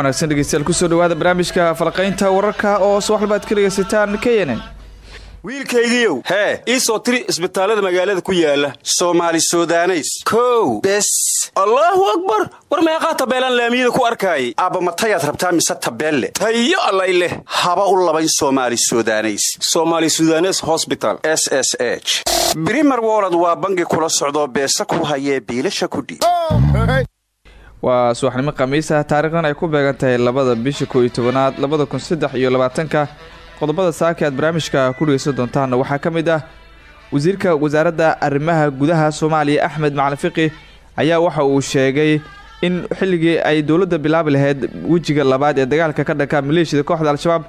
wanaagsan dhegeystayaal ku soo dhawaada barnaamijka falaqaynta wararka oo subax walba ad ka dhegaysataan wiilkaygiiow hee. ii soo tiri isbitaallada magaalada ku yaalla soomaali sudaneys. Kow. Bes. Allaahu akbar. War meeqaa tabeelaan laamiyada ku arkaayay? Aabba matayaad rabtaa mise tabeelle? Tayo allay leh. Haba u labayn soomaali sudaneys. Somaali sudanes hosbital s s h. Brimer wolod waa bangi kula socdoo beesa ku hayee biilasha kudhiib waa subaxnimo khamiisa taarikhdan ay ku beegan tahay labada bisha koo iyo tobanaad labada kun saddex iyo labaatanka. Qodobada saaka aad barnaamijka ku dhegeysan doontaanna waxaa ka mid ah. Wasiirka wasaaradda arrimaha gudaha soomaaliya axmed macalin fiqi ayaa waxa uu sheegay in xilligii ay dowladda bilaabi lahayd wejiga labaad ee dagaalka ka dhanka maleeshiyada kooxda al-shabaab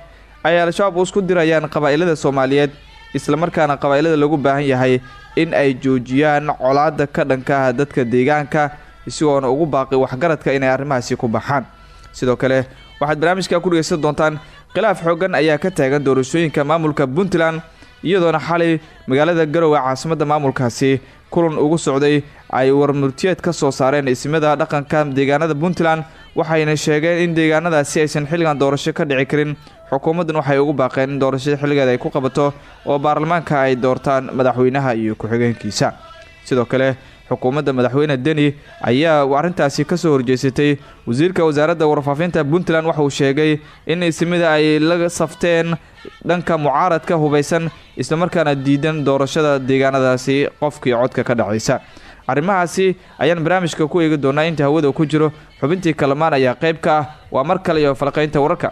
ay al-shabaab isku dirayaan qabaa'ilada soomaaliyeed islamarkaana qabaa'ilada lagu baahan yahay in ay joojiyaan colaada ka dhanka dadka deegaanka isagoona ugu baaqi waxgaradka inay arrimahaasi ku baxaan. Sidoo kale waxaad barnaamijka ku dhegeysan doontaan khilaaf xoogan ayaa ka taagan doorashooyinka maamulka puntland iyadoona xalay magaalada garowe caasimadda maamulkaasi kulan ugu socday ay warmurtiyeed ka soo saareen ismada dhaqanka deegaanada puntland waxayna sheegeen in deegaanadaasi aysan xilligan doorasho ka dhici karin. Xukuumaddan waxay ugu baaqeen in doorashada xilligeeda ay ku qabato oo baarlamaanka ay doortaan madaxweynaha iyo ku-xigeenkiisa. Sidoo kale xukuumadda madaxweyne deni ayaa arrintaasi ka soo horjeysatay wasiirka wasaaradda warfaafinta puntland waxa uu sheegay in ismida ay la safteen dhanka mucaaradka hubaysan islamarkaana diidan doorashada deegaanadaasi qofkii codka ka dhacaysa. Arrimahaasi ayaan barnaamijka ku eegi doonaa inta hawada ku jiro. Xubintii kalamaan ayaa qayb ka ah. Waa mar kale iyo falaqaynta wararka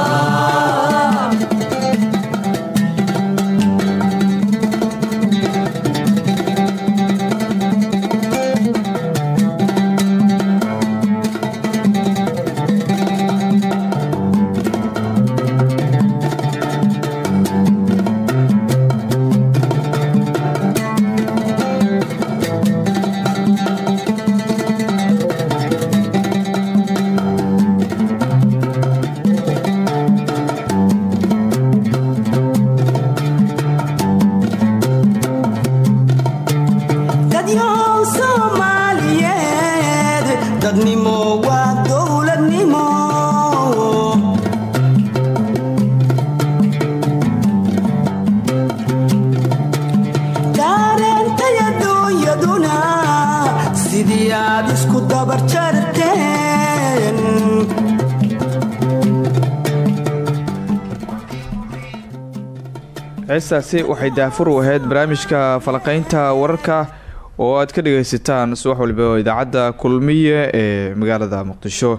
heestaasi waxay daafur u ahayd barnaamijka falaqaynta wararka oo aad ka dhagaysataan subax waliba oo idaacadda kulmiye ee magaalada muqdisho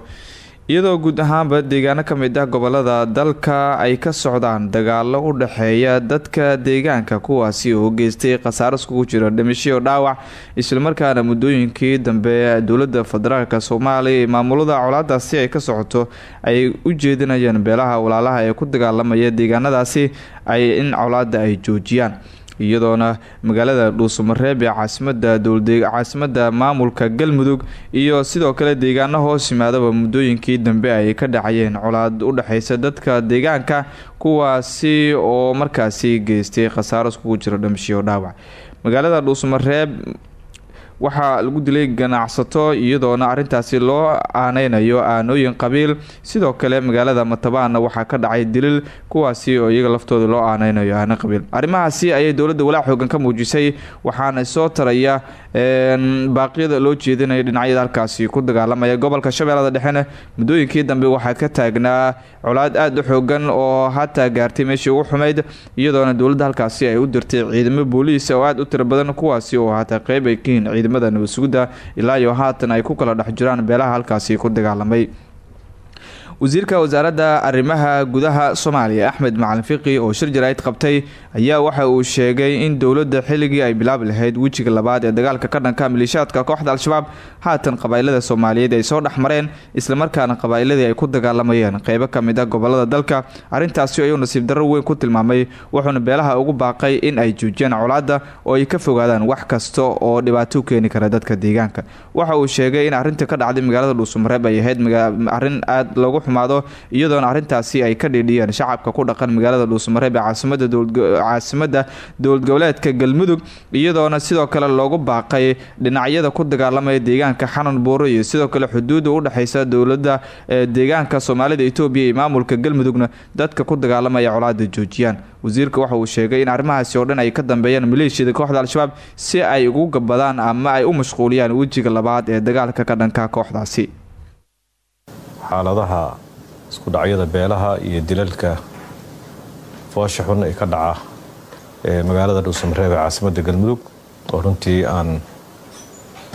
iyadoo guud ahaanba deegaano ka mid ah gobollada dalka ay ka socdaan dagaalo u dhexeeya dadka deegaanka kuwaasi oo geystay khasaaro iskugu jira dhimasho dhaawac islamarkaana muddooyinkii dambe dowladda federaalk soomaaliya ee maamulada colaadaasi ay ka socoto ay u jeedinayeen beelaha walaalaha ee ku dagaalamaya deegaanadaasi ay in colaada ay joojiyaan iyadoona magaalada dhuusamareeb ee caasimada caasimada maamulka galmudug iyo sidoo kale deegaano hoos yimaadaba muddooyinkii dambe ay ka dhacayeen colaad u dhexeysa dadka deegaanka kuwaasi oo markaasi geystay khasaaro iskugu jira dhimashiyo dhaawac. Magaalada dhuusamareeb waxaa lagu dilay ganacsato iyadoona arintaasi loo aaneynayo aanooyin qabiil. Sidoo kale magaalada matabaana waxaa ka dhacay dilil kuwaasi oo iyaga laftooda loo aaneynayo aana qabiil. Arrimahaasi ayay dowladda walaac xoogan ka muujisay waxaana soo taraya baaqyada loo jeedinaya dhinacyada halkaasi ku dagaalamaya. Gobolka shabeellada dhexena muddooyinkii dambe waxaa ka taagnaa colaad aada u xoogan oo hataa gaartay meeshii ugu xumeyd iyadoona dowladda halkaasi ay u dirtay ciidamo booliis oo aada u tiro kuwaasi oo hataa qeyb ay ka yihiin ciidamada nabadsugidda ilaa iyo haatan ay ku kala dhex jiraan beelaha halkaasi ku dagaalamay wasiirka wasaaradda arrimaha gudaha soomaaliya axmed macalin fiqi oo shir jaraa'id qabtay ayaa waxa uu sheegay in dowladda xilligii ay bilaabi lahayd wejiga labaad ee dagaalka ka dhanka maleeshiyaadka kooxda al-shabaab haatan qabaa'ilada soomaaliyeed ay soo dhex mareen islamarkaana qabaa'iladii ay ku dagaalamayeen. Qeybo ka mid ah gobollada dalka arrintaasi ayuu nasiib darro weyn ku tilmaamay wuxuuna beelaha ugu baaqay in ay joojiyaan colaadda oo ay ka fogaadaan wax kasta oo dhibaato keeni kara dadka deegaanka. Waxa uu sheegay in arrinta ka dhacday magaalada dhuusamareeb ay ahayd arrin aada loogu iyadoona arrintaasi ay ka dhiidhiyeen shacabka ku dhaqan magaalada dhuusamareeb ee caasimada dowlad goboleedka galmudug iyadoona sidoo kale loogu baaqay dhinacyada ku dagaalamaya deegaanka xanan buuro iyo sidoo kale xuduudda udhexeysa dowladda deegaanka soomaalida etoobiya iyo maamulka galmudugna. Dadka ku dagaalamaya colaada joojiyaan. Wasiirka waxa uu sheegay in arrimahaasi oo dhan ay ka dambeeyaan maleeshiyada kooxda al-shabaab si ay ugu gabadaan ama ay u mashquuliyaan wejiga labaad ee dagaalka ka dhanka kooxdaasi xaaladaha isku dhacyada beelaha iyo dilalka foosha xun ee ka dhaca ee magaalada dhuusamareeb ee caasimadda galmudug oo runtii aan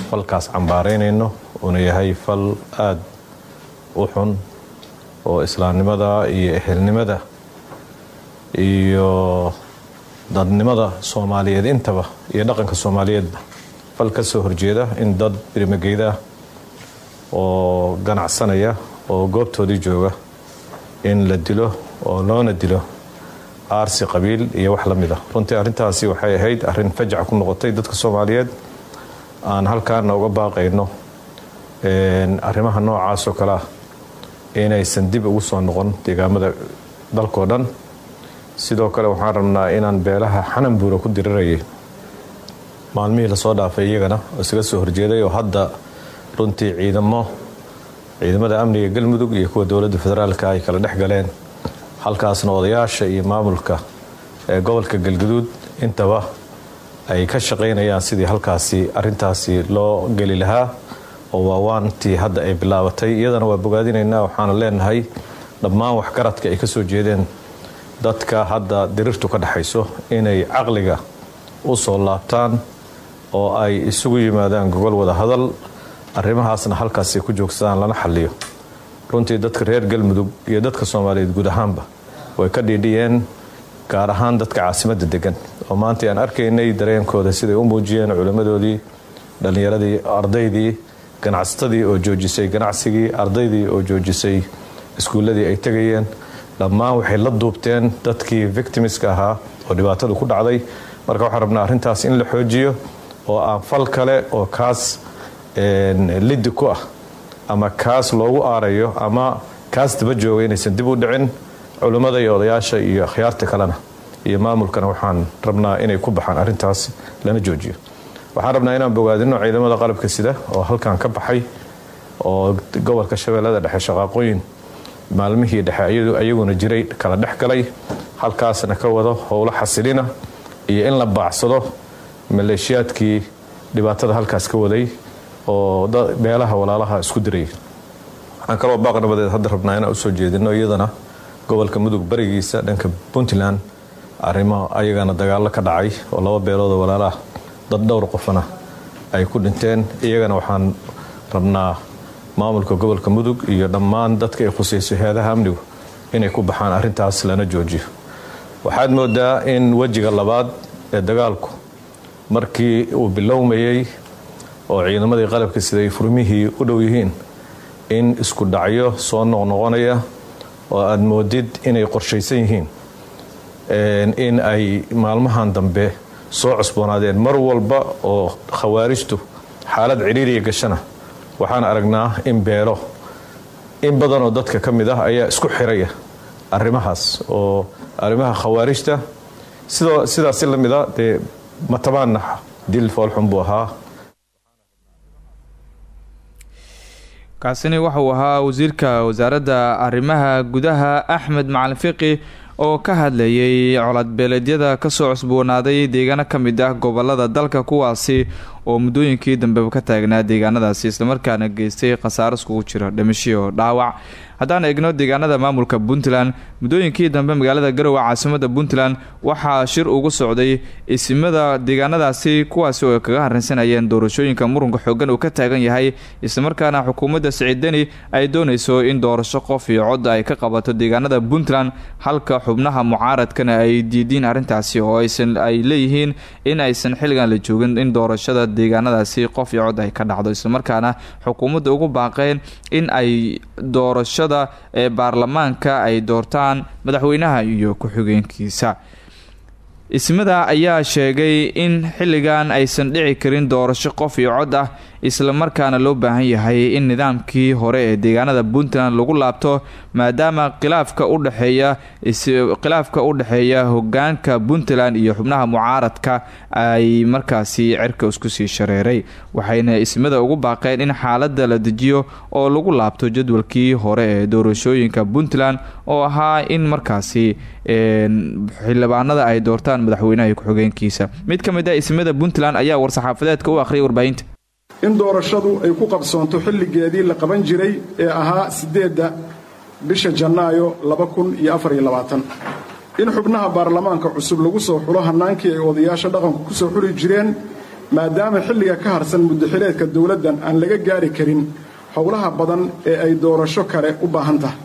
falkaas cambaaraynayno uuna yahay fal aada u xun oo islaamnimada iyo ehelnimada iyo dadnimada soomaaliyeed. Intaba iyo dhaqanka soomaaliyeedba fal ka soo horjeeda in dad birimageyda oo ganacsanaya oo goobtoodii jooga in la dilo oo loona dilo aarsi qabiil iyo wax la mid ah. Runtii arrintaasi waxay ahayd arrin fajac ku noqotay dadka soomaaliyeed. Aan halkaana uga baaqayno arrimaha noocaas oo kale ah inaysan dib ugu soo noqon deegaamada dalkoo dhan. Sidoo kale waxaan rabnaa inaan beelaha xananbuura ku dirirayay maalmihii la soo dhaafay iyagana oo isaga soo horjeeday oo hadda runtii ciidamo ciidamada amniga galmudug iyo kuwa dowladda federaalka ay kala dhex galeen halkaasna odayaasha iyo maamulka ee gobolka galguduud intaba ay ka shaqaynayaan sidii halkaasi arintaasi loo geli lahaa. Oo waawaantii hadda ay bilaabatay. Iyadana waa bogaadinaynaa waxaana leenahay dhammaan waxgaradka ay ka soo jeedeen dadka hadda dirirtu ka dhexayso inay caqliga u soo laabtaan oo ay isugu yimaadaan gogol wada hadal arrimahaasna halkaasi ku joogsadaan lana xaliyo runtii dadka reer galmudug iyo dadka soomaaliyeed guud ahaanba way ka dhiidhiyeen gaar ahaan dadka caasimadda degan oo maanta aan arkaynay dareenkooda siday u muujiyeen culimmadoodii dhallinyaradii ardaydii ganacsatadii oo joojisay ganacsigii ardaydii oo joojisay iskuulladii ay tegayeen. Dhammaan waxay la duubteen dadkii victimiska ahaa oo dhibaatada ku dhacday. Marka waxaan rabnaa arrintaas in la xoojiyo oo aan fal kale oo kaas liddi ku ah ama kaas loogu aarayo ama kaas daba jooga inaysan dib u dhicin culimmada iyo odayaasha iyo akhyaarta kalena iyo maamulkana waxaan rabnaa inay ku baxaan arrintaas lana joojiyo. Waxaan rabnaa inaan bogaadino ciidamada qalabka sida oo halkan ka baxay oo gobolka shabeellada dhexe shaqaaqooyin maalmihii dhexe ayaguna jiray kala dhex galay halkaasna ka wado howlo xasilina iyo in la baacsado maleeshiyaadkii dhibaatada halkaas ka waday oo beelaha walaalaha isku dirayay waxaan kaloo baaq nabadeed hadda rabnaa inaan u soo jeedino iyadana gobolka mudug barigiisa dhanka puntland arrimo ayagana dagaalo ka dhacay oo laba beeloodoo walaalaha dad dhowr qofana ay ku dhinteen. Iyagana waxaan rabnaa maamulka gobolka mudug iyo dhammaan dadka ay khusayso hay'adaha amnigu inay ku baxaan arrintaas lana joojiyo. Waxaad moodaa in wejiga labaad ee dagaalku markii uu bilowmayey oo ciidamadii qalabka siday furmihii u dhow yihiin. In isku dhacyo soo noqnoqonaya oo aad moodid inay qorshaysan yihiin. In ay maalmahan dambe soo cusboonaadeen mar walba oo khawaarijtu xaalad cidhiiriya gashana. Waxaan aragnaa in beelo in badanoo dadka ka mid ah ayaa isku xiraya arrimahaas oo arrimaha khawaarijta sidaasi la mida dee matabaanna dil foolxun buu ahaa kaasini waxauu ahaa wasiirka wasaaradda arrimaha gudaha axmed macalin fiqi oo ka hadlayay colaadbeeleedyada ka soo cusboonaaday deegaano ka mid ah gobollada dalka kuwaasi oo muddooyinkii dambeba ka taagnaa deegaanadaasi islamarkaana geystay khasaaro iskugu jira dhimashiyo dhaawac. Haddaan eegno deegaanada maamulka puntland muddooyinkii dambe magaalada garowe caasimada puntland waxaa shir ugu socday isimada deegaanadaasi kuwaasi oo kaga harinsanayeen doorashooyinka murunka xoogan uu ka taagan yahay islamarkaana xukuumadda siciidani ay doonayso in doorasho qof iyo cod ay ka qabato deegaanada puntland halka xubnaha mucaaradkana ay diidiin arrintaasi oo aysan ay leeyihiin in aysan xilligan la joogin in doorashada deegaanadaasi qof iyo cod ay ka dhacdo. Islamarkaana xukuumadda ugu baaqeen in ay doorashada ee baarlamaanka ay doortaan madaxweynaha iyo ku-xigeenkiisa. Ismada ayaa sheegay in xilligan aysan dhici karin doorasho qof iyo cod ah islamarkaana loo baahan yahay in nidaamkii hore ee deegaanada puntland lagu laabto maadaama khilaafka udhexeeya khilaafka u dhexeeya hogaanka puntland iyo xubnaha mucaaradka ay markaasi cerka isku sii shareeray. Waxayna ismada ugu baaqeen in xaalada la dejiyo oo lagu laabto jadwalkii hore ee doorashooyinka puntland oo ahaa in markaasi xildhibaanada ay doortaan madaxweynaha ku-xigeenkiisa. Mid ka mid ah ismada puntland ayaa war-saxaafadeedka u akhriyay warbaahinta in doorashadu ay ku qabsoonto xilligeedii la qaban jiray ee ahaa siddeedda bisha janaayo in xubnaha baarlamaanka cusub lagu soo xulo hannaankii ay odayaasha dhaqanku ku soo xuli jireen maadaama xilliga ka harsan muddaxileedka dowladdan aan laga gaari karin howlaha badan ee ay doorasho kale u baahan tahay.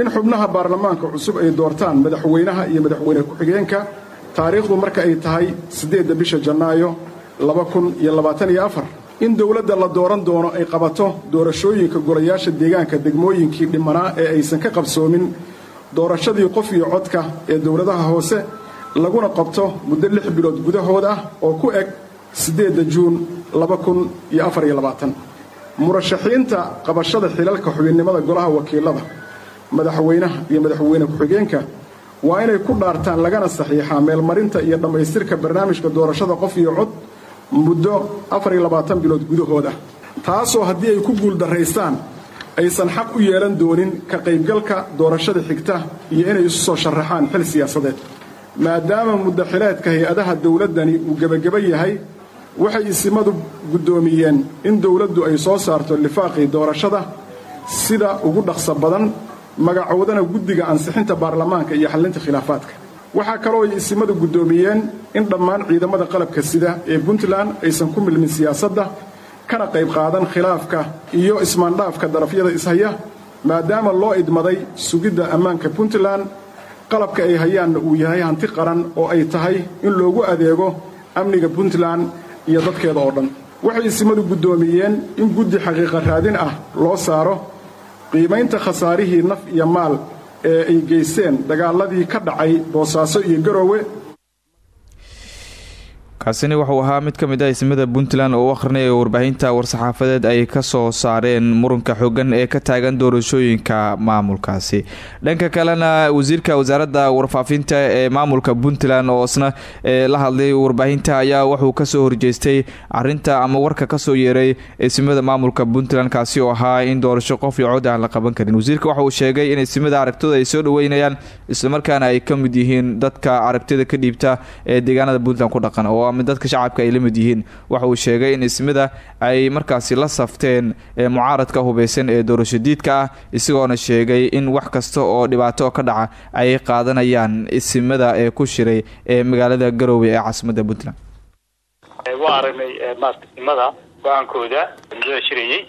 In xubnaha baarlamaanka cusub ay doortaan madaxweynaha iyo madaxweyne ku-xigeenka taariikhdu marka ay tahay siddeedda bisha janaayo in dowladda la dooran doono ay qabato doorashooyinka golayaasha deegaanka degmooyinkii dhimanaa ee aysan ka qabsoomin doorashadii qof iyo codka ee dowladaha hoose laguna qabto muddo lix bilood gudahood ah oo ku eg siddeedda juun murashaxiinta qabashada xilalka xubinnimada golaha wakiilada madaxweynaha iyo madaxweyne ku-xigeenka waa inay ku dhaartaan lagana saxiixaa meelmarinta iyo dhammaystirka barnaamijka doorashada qof iyo cod muddo bilood ah taasoo haddii ay ku guuldarraystaan aysan xaq u yeelan doonin ka qaybgalka doorashada xigta iyo inay isu soo sharaxaan xil siyaasadeed. Maadaama muddaxileedka hay'adaha dowladdani uu gebageba yahay waxay isimadu guddoomiyeen in dowladdu ay soo saarto lifaaqii doorashada sida ugu dhaqso badan magacoodana guddiga ansixinta baarlamaanka iyo xallinta khilaafaadka waxaa kaloo ay isimadu guddoomiyeen in dhammaan ciidamada qalabka sida ee puntland aysan ku milmin siyaasadda kana qayb qaadan khilaafka iyo ismaandhaafka darafyada ishaya maadaama loo idmaday sugidda ammaanka puntland. Qalabka ay hayaanna uu yahay hanti qaran oo ay tahay in loogu adeego amniga puntland iyo dadkeeda oo dhan. Waxay isimadu guddoomiyeen in guddi xaqiiqa raadin ah loo saaro qiimaynta khasaarihii naf iyo maal ee ay geysteen? Dagaaladii ka dhacay boosaaso iyo garoowe kaasini wuxuu ahaa mid ka mid ah ismada puntland oo u akhrinaya warbaahinta war-saxaafadeed ay ka soo saareen muranka xoogan ee ka taagan doorashooyinka maamulkaasi. Dhanka kalena wasiirka wasaaradda warfaafinta ee maamulka puntland oo isna la hadlay warbaahinta ayaa wuxuu ka soo horjeestay arinta ama warka ka soo yeeray ismada maamulka puntland kaasi oo ahaa in doorasho qof iyo cod aan la qaban karin. Wasiirka waxa uu sheegay in ismada aragtida ay soo dhaweynayaan islamarkaana ay ka mid yihiin dadka aragtida ka dhiibta ee deegaanada puntland ku dhaqan oo dadka shacabka ay la mid yihiin. Waxa uu sheegay in ismida ay markaasi la safteen mucaaradka hubeysan ee doorasho diidka ah isagoona sheegay in wax kasta oo dhibaato ka dhaca ay qaadanayaan isimada ee ku shiray ee magaalada garoowe ee caasimadda puntland. Waa aragnay maarta isimada go'aankooda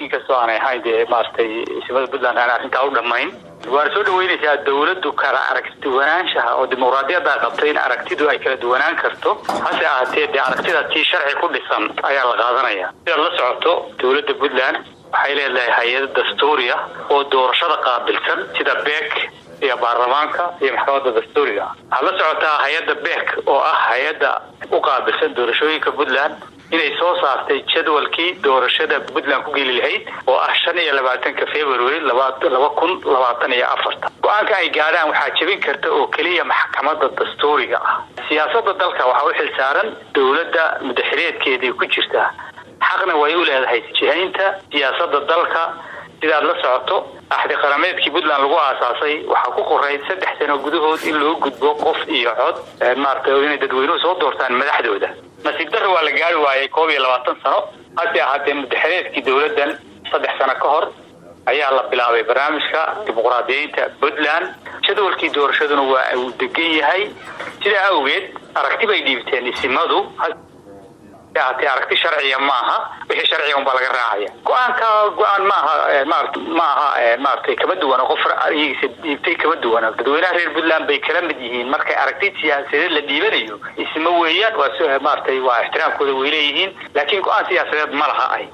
inkastoo aanay ahayn dee maaragtay isimada puntland aan arrintaa u dhammayn waana soo dhaweynaysaa dawladdu kala aragtiduwanaanshaha oo dimuqraadiyadda qabtay in aragtidu ay kala duwanaan karto. Hase ahaatee dee aragtida tii sharci ku dhisan ayaa la qaadanaya. Sidaad la socoto dawladda puntland waxay leedahay hay'ado dastuuri ah oo doorashada qaabilsan sida beek iyo baarlamaanka iyo maxkamadda dastuuriga. Waxaad la socotaa hay'adda beek oo ah hay'adda u qaabilsan doorashooyinka puntland inay soo saartay jadwalkii doorashada puntland ku geli lahayd oo ah shan iyo labaatanka february laba kun labaatan iyo afarta. Go'aanka ay gaadhaan waxaa jebin karta oo keliya maxkamadda dastuuriga ah. Siyaasada dalka waxaa u xilsaaran dowladda mudaxireedkeedii ku jirta. Xaqna way u leedahay jihaynta siyaasada dalka. Sidaad la socoto axdi qarameedkii puntland lagu aasaasay waxaa ku qorayd saddex sano gudahood in loo gudbo qof iyo cod. Maaragtay inay dadweynuhu soo doortaan madaxdooda nasiib darra waa la gaari waayay koob iyo labaatan sano. Hase ahaatee mudaxireedkii dowladdan saddex sano ka hor ayaa la bilaabay barnaamijka dimuqraadiyeynta puntland. Jadwalkii doorashaduna waa uu degan yahay. Sidaa awgeed aragti bay dhiibteen isimadu ahaatee aragti sharciya maaha wixii sharciga unbaa laga raacaya. Go'aanka go'aan maaha marat maaha maaragtay kama duwana qof iyagiisa dhiibtay kama duwana. Dadweynaha reer puntland bay kala mid yihiin. Markay aragti siyaasadeed la dhiibanayo isma weeyaan waa maaragtay waa ixtiraamkooda way leeyihiin laakiin go'aan siyaasadeed ma laha ay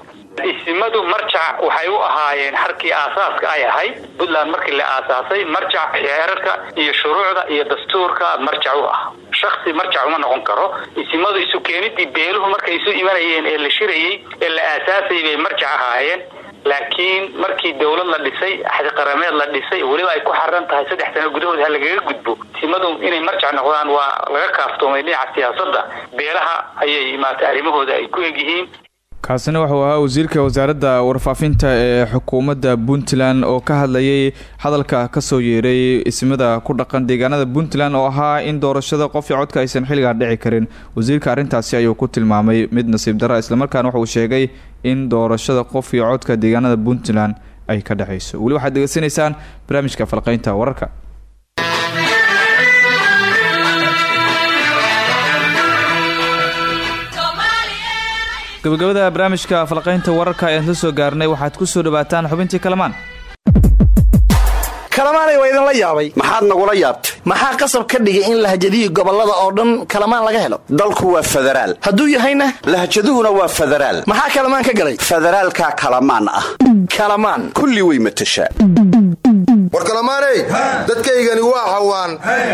isimadu marjac waxay u ahaayeen harkii aasaaska ay ahayd. Puntland markii la aasaasay marjac xeerarka iyo shuruucda iyo dastuurka marjac u ah shaksi marjac uma noqon karo. Isimadu isu keenidii beeluhu markay isu imanayeen ee la shirayey ee la aasaasayay bay marjac ahaayeen. Laakiin markii dowlad la dhisay axdi qarameed la dhisay weliba ay ku xaran tahay saddex sano gudahood ha lagaga gudbo. Isimadu inay marjac noqdaan waa laga kaaftoomay dhinaca siyaasadda. Beelaha ayay maarata arrimahooda ay ku egyihiin kaasina wuxuu ahaa wasiirka wasaaradda warfaafinta ee xukuumadda puntland oo ka hadlayay hadalka ka soo yeeray ismada ku dhaqan deegaanada puntland oo ahaa in doorashada qof iyo codka aysan xilligan dhici karin. Wasiirka arrintaasi ayuu ku tilmaamay mid nasiib dara islamarkaana wuxuu sheegay in doorashada qof iyo codka deegaanada puntland ay ka dhexayso weli waxaad degeysanaysaan barnaamijka falqeynta wararka gabagabada barnaamijka falqaynta wararka ayaan la soo gaarnay. Waxaad ku soo dhawaataan xubintii kalamaan. Kalamaanay waa idinla yaabay. Maxaad nagula yaabtay? Maxaa qasab ka dhigay in lahjadihii gobollada oo dhan kalamaan laga helo? Dalku waa federaal hadduu yahayna? Lahjaduhuna waa federaal maxaa kalamaan ka galay? Federaalkaa kalamaan ah. Kalamaan. Kulli way matashaa war kalamaaney dadkaygani waa xawaan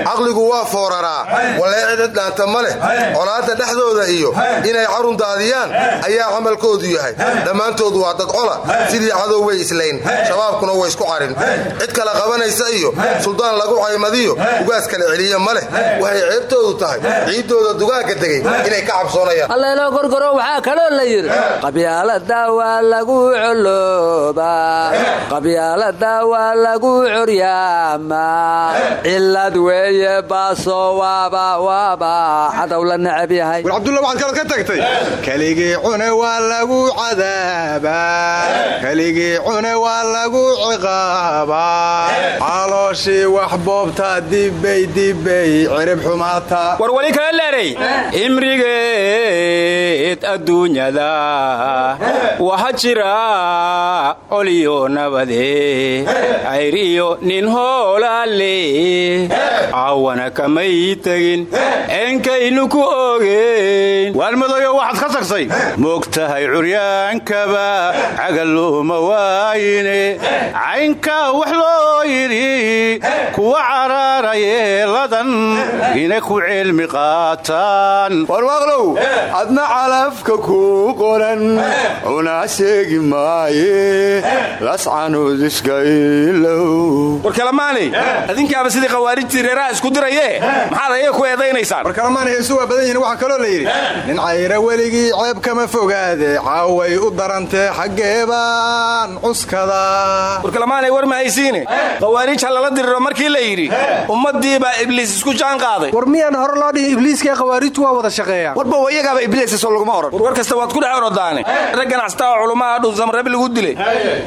caqligu waa fooraraa waleecida dhaanta ma leh? Colaadda dhexdooda iyo inay carun daadiyaan ayaa camalkoodu yahay. Dhammaantood waa dad cola sidii cadow way islayn. Shabaabkuna way isku carin cid kala qabanaysa iyo suldaan lagu caymadiyo ugaas kala celiya ma leh. Waxay ceebtoodu tahay. Ciiddooda dugaagga degay inay ka cabsoonayaan. Alleelo gorgoro waxaa kaloo la yidhi qabyaalada waa lagu coloobaa qabyaalada waa lagu curyaama cilad weeye baaso waaba waaba. Cadow la necab yahay. War cabdulla waxaad kalad ka tagtay keligii cune waa lagu cadaabaa keligii cune waa lagu ciqaabaa calooshii wax boobtaa dibbay dibbay cirib xumaataa war wali kala leeray imrigeed adduunyada waxa jira coliyo nabade cayriyo nin hoolaale. Caawana kamay tegin eenkaynu ku ogeen waalmadoyo waxaad ka tagsay moogtahay curyaankaba cagaluma waayine. Caynkaa wax loo yidhi kuwa caraara yeeladan ina ku cilmi qaataan. Warwaaqlow adna calafka kuu qoran unaa sheegi maaye. Lascanuudiskailow war kalamaanay adinkaaba sidii khawaarijtii reeraha isku diraye? Maxaad ayaga ku eedaynaysaan? War kalamaanay heesu waa badan yihiin waxaa kaloo la yidhi nin cayra weligii ceeb kama fogaade caaway u darantee xaggeebaan cuskada. War kalamaanay war ma haysiine? Khawaarij ha lala diriro markii la yidhi ummadii baa ibliis isku jaan qaaday. War miyaan hore loo dhihi ibliiska khawaarijtu waa wada shaqeeyaan warba iyagaaba ibliisasoo laguma oran. War war kasta waad ku dhex orodaane rag ganacsataa oo culummaha dhunsamrabi lagu dilay.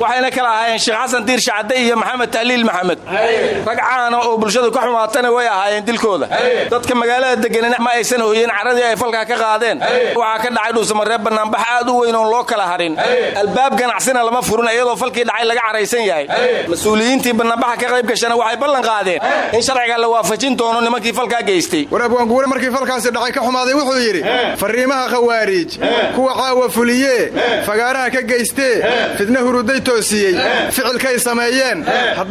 Waxayna kala ahaayeen sheekh xasan diir shacade iyo maxamed tahliil maxamed. Rag caana oo bulshadu ka xumaatana way ahaayeen dilkooda. Dadka magaalada deganina ma aysan hoyin caradii ay falkaa ka qaadeen. Waxaa ka dhacay dhuusamareeb banaanbax aad u weyn oon loo kala harin. Albaab ganacsina lama furin iyadoo falkii dhacay laga caraysan yahay. Mas'uuliyiintii banaanbaxa ka qayb gashana waxay ballan qaadeen. In sharciga la waafajin doono nimankii falkaa geystay. War abwaanguure markii falkaasi dhacay ka xumaaday wuxuu yidhi fariimaha khawaariij kuwa caawa fuliyee fagaaraha ka geystee fidna huruday toosiyey ficilkay sameeyeen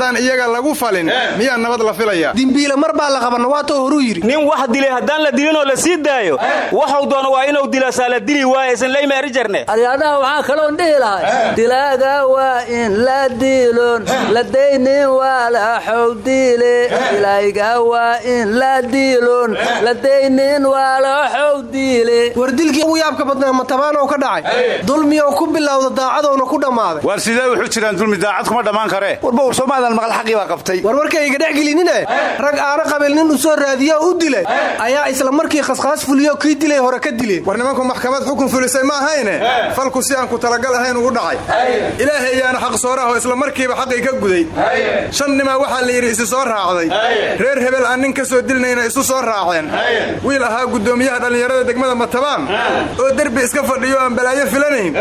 haddaan iyaga lagu falin miyaa nabad la filaya? Dimbiile mar baa la qabanna waa too horuu yidhi. Nin wax dilay haddaan la dilinoo la sii daayo waxuu doono waa inuu dilaasaa la dili waayaysan laymaari jarne. Aryaadaha waxaa kaloon dhihi lahay dilaaga waa in la diilon la daynin waa la xowdiile dilayga waa in la diilon la daynin waa la xowdiile war dilkii ugu yaabka badnaa matabaanow ka dhacay. Dulmiyow ku bilowda daacadowna ku dhammaaday war sidee wuxuu jiraan dulmi daacad kuma dhammaan karee? Warba war soomaadan maqal xaqii baa qabtay. War warkayga dhex gelinine? Rag aana nin u soo raadiyo u dilay ayaa isla markii khashaas fuliyo kii dilay hore ka dileen war nimanku maxkamad xukun fulisay ma ahayne? Falku si aan ku talagal ahayn ugu dhacay. Ilaahay ayaana xaq sooraho isla markiiba xaqii ka guday. Shan nimaa waxaa la yidhi isi soo raacday. Reer hebel aan nin ka soo dilnayna isu soo raaceen. Wiil ahaa guddoomiyaha dhallinyarada degmada matabaan. Oo derbi iska fadhiyo aan balaayo filanayn.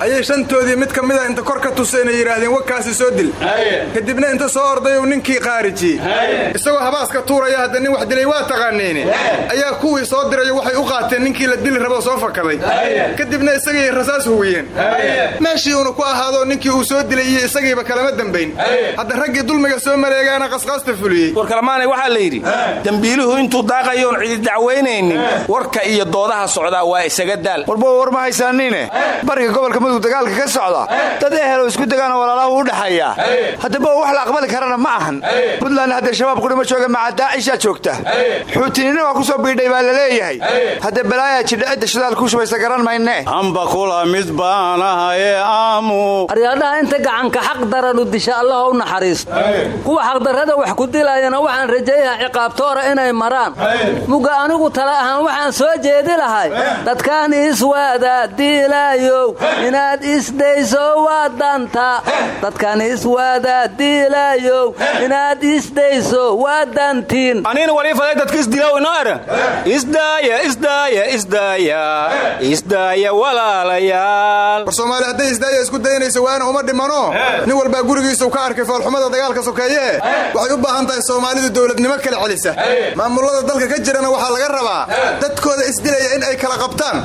Ayay shantoodii mid ka mida inta kor ka tusayna yidhaahdeen wakaasi soo dil. Kadibna inta soo ordayuu ninkii qaarijiyey isagoo habaaska tuuraya hadda nin wax dilay waa taqaaniine ayaa kuwii soo dirayo waxay u qaateen ninkii la dili rabo soo fakaday kadibna isagii rasaas huwiyeen meeshii uuna ku ahaado ninkii uu soo dilay iyo isagiiba kalama dembayn hadda raggii dulmiga soo maleegaana qasqaasta fuliyey. War kalmaanay waxaa la yidhi dembiiluhu intuu daaqayoon cidi dacwaynaynin warka iyo doodaha socdaa waa isaga daal. Warba war ma haysaaniine bariga gobolka mudug dagaalka ka socda. Dad ehelo isku degaana walaalahu u dhexeeya haddaba wax la aqbali karana ma ahan. Buntland haddee shabaab qudhima jooga maca daacishaa joogta. Xuutinina waa ku soo biidhay baa la leeyahay. Haddee balaayaa jidha cidda shidaal ku shubaysa garan mayne. Amba kula mid baanahaye aamu. Aryaadhaha inta gacanka xaq daranu disha allah u naxariisto kuwa xaqdarrada wax ku dilaayana waxaan rajayaha ciqaabtoora inay maraan. Muga anigu tala ahaan waxaan soo jeedi lahay. Dadkaan iswaada diilaayow inaad isdayso waa danta. Dadkaan iswaada diilaayow inaad isdayso waa dantiin anina waliifaday dadka isdilaw inoo era. Isdaaya isdaaya isdaaya isdaaya walaalayaal. War soomaali hadday isdaaya isku daynayso waana uma dhimano. Nin walbaa gurigiisau ka arkay foolxumada dagaalka sokeeye. Waxay u baahan tahay soomaalidu dowladnimo kala celisa. Maamullada dalka ka jirana waxaa laga rabaa dadkooda isdilaya in ay kala qabtaan.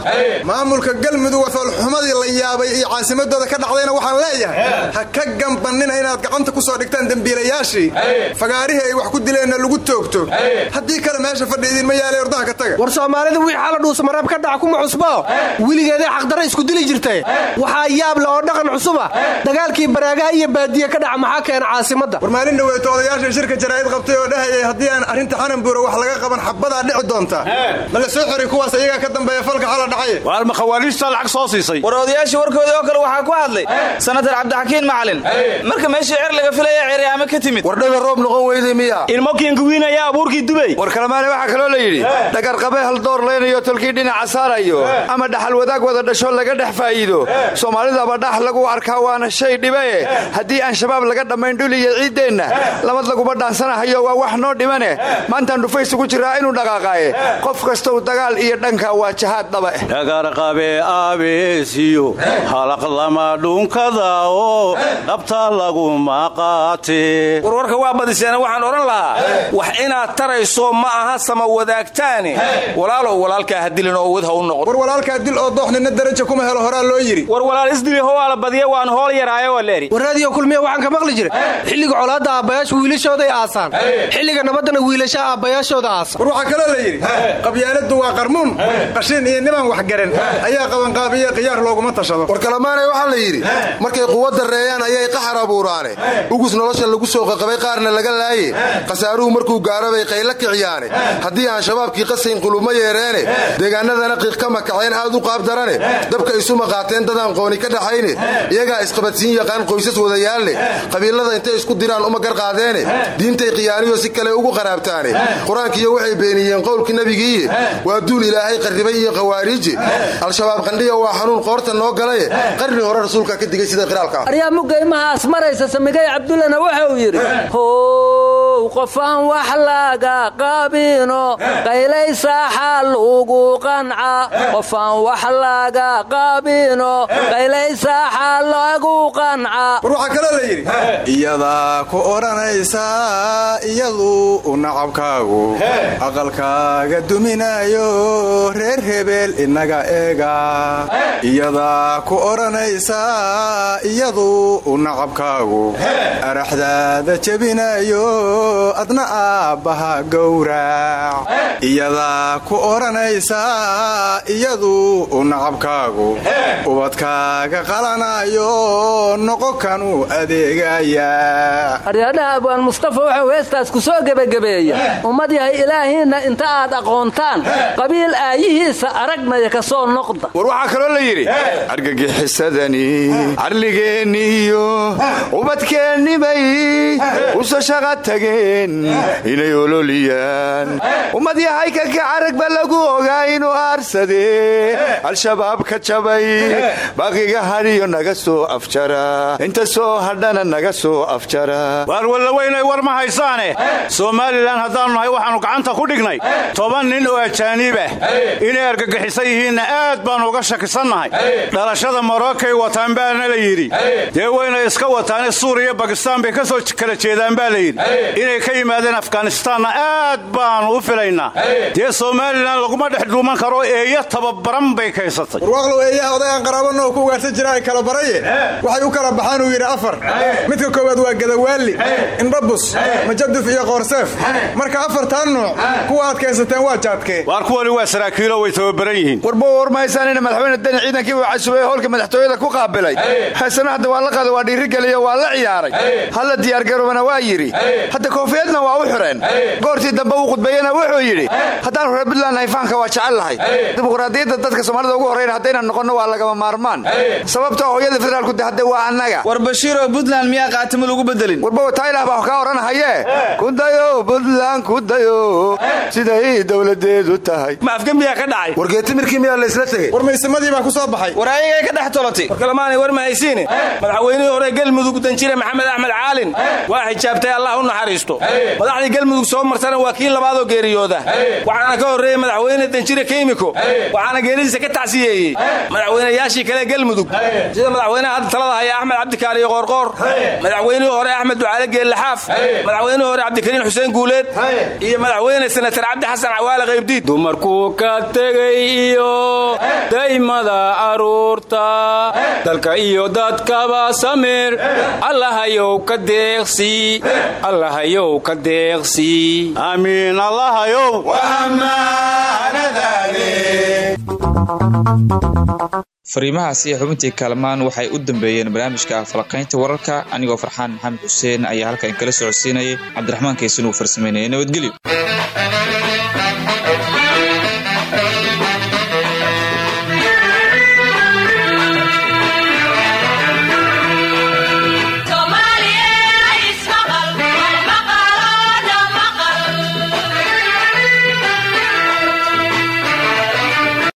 Maamulka galmudug waa foolxumadii la yaabay iyo caasimadooda ka dhacdayna waxaan leeyahay. Ha ka gambannina inaad gacanta ku soo dhigtaan dembiilayaashii fagaarihii ay wax ku dileenna lagu toogto. Haddii kale meesha fadhi idinma yaalay ordaha ka taga. War soomaalida wixii xala dhuusamareeb ka dhaca kuma cusbo. Weligeeday xaqdarra isku dili jirtay waxaa yaable oo dhaqan cusuba dagaalkii baraagaha iyo baadiye ka dhaca maxaa keena caasimadda war maalin dhaweeto odayaasha shirka jaraa'id qabtay oo dhahayay haddii aan arrinta xananbuura wax laga qaban xabbadaa dhici doonta. Ma la soo xiray kuwaas ayagaa ka dambeeya falka xala dhacay. Waalma khawaariijtaa lacag soo siisay. War odayaashii warkoodii oo kale waxaa ku hadlay sanatar cabdixakiin macalin. Marka meeshii cer laga filaya ceryaama ka timid. Wardhaga roob noqon weyday miya. Ilmokiinkuwiin ayaa abuurkii dubay. War kalemaane waxaa kaloo la yidhi dhagarqabe hal door laynayo tolkii dhinaca saarayo ama dhaxal wadaag wada dhasho laga dhex faa'iido. Soomaalidaba dhax lagu arkaa waana shay dhibae haddii aan shabaab laga dhammayn dhul iyo ciiddeenna labad laguma dhaansanahayo waa wax noo dhimane. Maantaan dhufays ugu jiraa inuu dhaqaaqaaye. Qof kastow dagaal iyo dhanka waa jahaad dhaba dhagarqabe aabeesiyo halaq lama dhunkada oo dhabta laguma qaate warwarka waa badiseena waxaan odhan lahaa wax inaad tarayso ma aha sama wadaagtaane walaalow walaalkaa ha dilin oo wad ha u noqon. War walaalkaa dil oo dooxnina daraja kuma helo horaa loo yidhi. War walaal isdili howaa la badiya waan hool yaraaye waa leeri war raadiyo kulmiya waxaan ka maqli jiray. Xilliga colaadda aabbayaashu wiilashooday aasaan. Xilliga nabaddana wiilasha aabbayaashooda aasa war waxaa kaloo la yidhi qabyaaladdu waa qarmuun qashin iyo niman wax garan. Ayaa qabanqaabiye khiyaar looguma tashado. War kalamaanay waxaa la yidhi markay quwa dareeyaan ayay qaxar abuuraane nolosha lagu soo qaqabay qaarna laga laaye. Khasaaruhu markuu gaaro bay qayla kiciyaane. Haddii aan shabaabkii qasayn qulubma yeereene deegaanadana qiiq ka makaceen aad u qaabdarane dabka isuma qaateen dadaan qooni ka dhaxayne iyagaa isqabadsiin yaqaan qoysas wadayaalle qabiilada intay isku diraan uma garqaadeene diintay khiyaaniyo si kale ugu qaraabtaane. Qur'aankiiyo waxay beeniyeen qowlkii nebigiiye waa duul ilaahay qarribay iyo khawaariije al-shabaab qandhiya waa xanuun qoorta noo galaye qarni hore rasuulka ka digay sida qiraalka cabdulla kalena wuxuu yidhi how qofaan wax laga qabino. Qaylaysaxa lugu qanca. Qofaan wax laga qabino. Qaylaysaxa lagu qanca. War waxaa kaloo la yidhi. Iyadaa ku odhanaysa iyadu u nacabkaagu. Aqalkaaga duminayo reer hebeel inaga eega. Iyadaa ku odhanaysa iyadu u nacabkaagu. Araxdaada jebinayo adna aabbaha gowrac iyadaa ku odhanaysa iyadu u nacabkaagu. Ubadkaaga qalanayo noqo kanu adeegaya. Aryadhaha abwaan mustafa wuxuu heestaas ku soo gebagabeeya ummad yahay ilaahiinna inta aad aqoontaan qabiil aayihiisa aragnaya ka soo noqda. War waxaa kaloo la yidhi argagixisadani carligeenniiyo ubadkeennibay uso shaqa tageen inay ololiyaan ummad yahay kanka caragba lagu ogaa inuu aarsadee al-shabaab ka jabay baaqiga hadhiyo naga soo afjara inta soo hadhana naga soo afjara waar wallaweynay war ma haysaane? Somalilan haddaannu nahay waxaannu gacanta ku dhignay. Toban nin oo ajaaniib ah inay argagixisan yihiinna aad baannu uga shakisannahay dhalashada marokay wataan baana la yidhi. Dee waynay iska wataane suuriya bakistaan bay ka soo kala jeedaan baa la yidhi inay ka yimaadeen afganistaanna aad baannu u filaynaa. Dee somalilan laguma dhex dhuuman karo eeyo tababaran bay kaysatay. Warwaaqlow eeyaha oday aan qaraabanno oo ku ugaarsan jira ay kala baraye. Waxay u kala baxaan uu yidhi afar. Midka koowaad waa gadawaali indhabus majaduf iyo qoorseef marka afartan nuuc kuwa aad kaysateen waa jaadkee waar kuwani waa saraakiilo way tababaran yihiin. Warba war mahaysaan ina madaxweyne deni ciidankii uu casubay howlka madaxtooyada ku qaabilay. Haysana hadda waa la qaada waa dhiirigeliyo waa la ciyaaray. Halla diyaargaroobana waa yidhi. Hadda koofiyadna waa u xireen. Goortii dambe uu khudbeeyena wuxuu yidhi haddaanu reer buntland waa jecel lahay dimuqraadiyadda dadka soomaalida ugu horrayn haddaynan noqonno waa lagama maarmaan. Sababtoo hooyada federaalku de hadde waa annaga. War bashiiroo buntland miyaa qaatimo lagu bedelin? Warba taylah baa kaa odhanahayee kudayo buntland kudayo siday dowladeedu tahay. Ma afgembiyaa ka dhacay? Wargeetimirkii miyaa laysla tegey? War maysamadii baa ku soo baxay. War ayagay ka dhex tolatay warkalamaanay war ma haysiine madaxweynihii hore gelmudug danjire maxamed axmed caalin. Waa xijaabtay allah u naxariisto madaxdii gelmudug soo martana waa kii labaadoo geeriyooda. Waxaana ka horreeyey madaxweyne danjire keymiko waxaana geeridiisa ka tacsiyeeyey madaxweynayaashii kale gelmudug sida madaxweynaha hadda talada haya axmed cabdikaaliyo qoorqoor. Madaxweynihii hore axmed ducaale geellaxaaf madaxweynihii hore cabdikariin xuseen guuleed. Iyo madaxweyne senatar cabdi xasan cawaale qaybdiid. Dumarkuu ka tegay iyo daymada aruurta. Dalka iyo dadkaba samir. Allahayow ka deeqsi. Allahayow ka deeqsi aamiin allahayow fariimahaasi iyo xubintii kaalmaan waxay u dambeeyeen barnaamijka falaqaynta wararka anigoo farxaan maxamed xuseen ayaa halkan kala socodsiinayay. Cabdiraxmaan kaysan uu farsamaynaya nabadgelyo